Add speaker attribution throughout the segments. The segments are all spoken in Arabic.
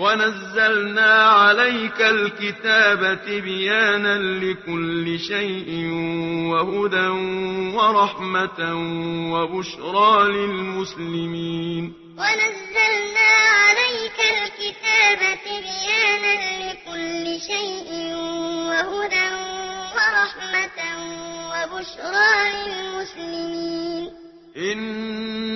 Speaker 1: ونزلنا عليك الكتاب بيانا لكل شيء وهدى ورحمة وبشرى للمسلمين.
Speaker 2: ونزلنا عليك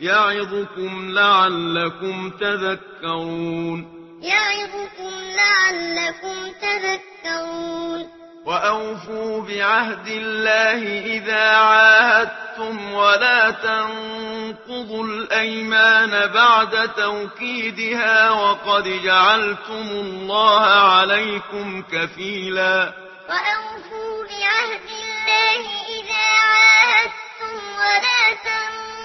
Speaker 1: يعظكم لعلكم تذكرون.
Speaker 2: يعظكم لعلكم تذكرون.
Speaker 1: وأوفوا بعهد الله إذا عاهدتم ولا تنقضوا الأيمان بعد توكيدها وقد جعلتم الله عليكم كفيلا.
Speaker 2: وأوفوا بعهد الله إذا عاهدتم ولا تنقضوا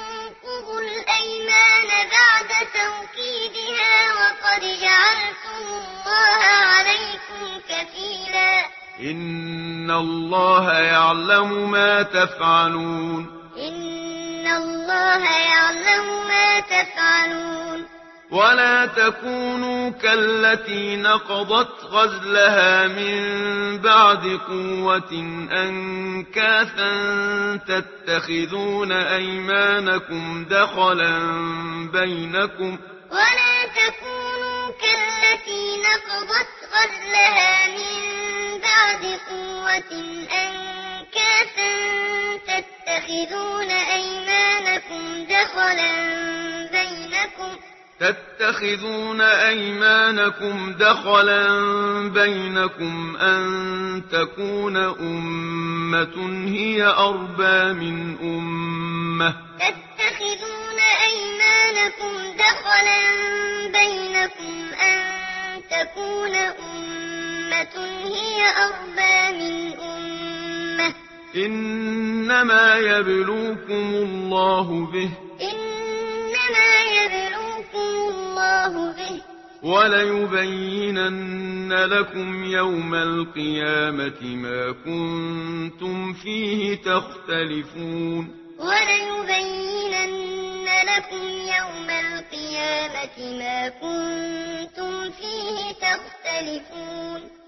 Speaker 1: إن الله يعلم ما تفعلون
Speaker 2: إن الله يعلم ما تفعلون
Speaker 1: ولا تكونوا كالتي نقضت غزلها من بعد قوة أنكاثا تتخذون أيمانكم دخلا بينكم
Speaker 2: ولا تكونوا كالتي نقضت غزلها من بِقُوَّةٍ أَنكَاثًا تَتَّخِذُونَ أَيْمَانَكُمْ دَخَلًا بَيْنَكُمْ
Speaker 1: تتخذون أيمانكم دخلا بينكم أن تكون أمة هي أربى من أمة.
Speaker 2: تتخذون أيمانكم دخلا بينكم أن تكون أمة أمة هي أربى من أمة.
Speaker 1: إنما يبلوكم الله به.
Speaker 2: إنما يبلوكم الله به.
Speaker 1: وَلَيُبَيِّنَنَّ لَكُمْ يَوْمَ الْقِيَامَةِ مَا كُنتُمْ فِيهِ تَخْتَلِفُونَ.
Speaker 2: وَلَيُبَيِّنَنَّ لَكُمْ يَوْمَ الْقِيَامَةِ مَا كُنتُمْ فِيهِ تَخْتَلِفُونَ.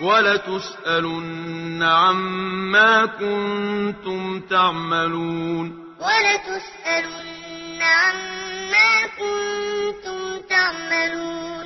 Speaker 1: ولتسألن عما كنتم تعملون.
Speaker 2: ولتسألن عما كنتم تعملون.